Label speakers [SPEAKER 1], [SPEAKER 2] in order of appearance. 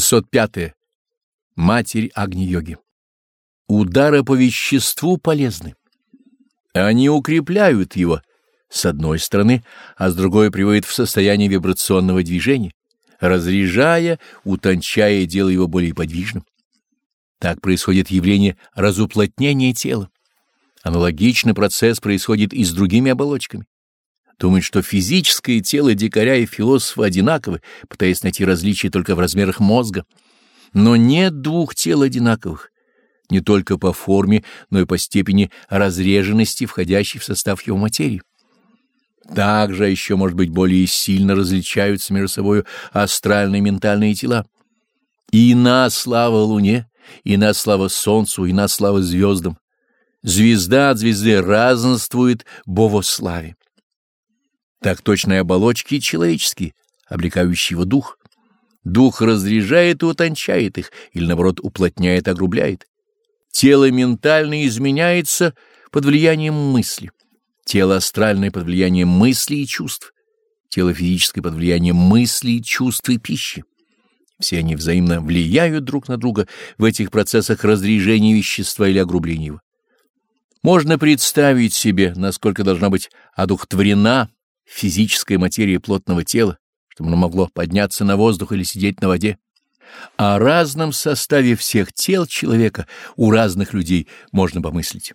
[SPEAKER 1] 605. -е. Матерь Агни-йоги. Удары по веществу полезны. Они укрепляют его с одной стороны, а с другой приводят в состояние вибрационного движения, разряжая, утончая, делая его более подвижным. Так происходит явление разуплотнения тела. Аналогичный процесс происходит и с другими оболочками. Думает, что физическое тело дикаря и философа одинаковы, пытаясь найти различия только в размерах мозга. Но нет двух тел одинаковых, не только по форме, но и по степени разреженности, входящей в состав его материи. Также еще, может быть, более сильно различаются между собой астральные и ментальные тела. И на слава Луне, и на слава Солнцу, и на слава звездам. Звезда от звезды разнствует Бово славе. Так точно и оболочки человеческие, облекающие его дух. Дух разряжает и утончает их, или, наоборот, уплотняет и огрубляет. Тело ментально изменяется под влиянием мысли, тело астральное под влиянием мыслей и чувств, тело физическое под влиянием мыслей, чувств и пищи. Все они взаимно влияют друг на друга в этих процессах разрежения вещества или огрубления его. Можно представить себе, насколько должна быть одухотворена физическая материя плотного тела, чтобы оно могло подняться на воздух или сидеть на воде. О разном составе всех тел человека у разных людей можно помыслить.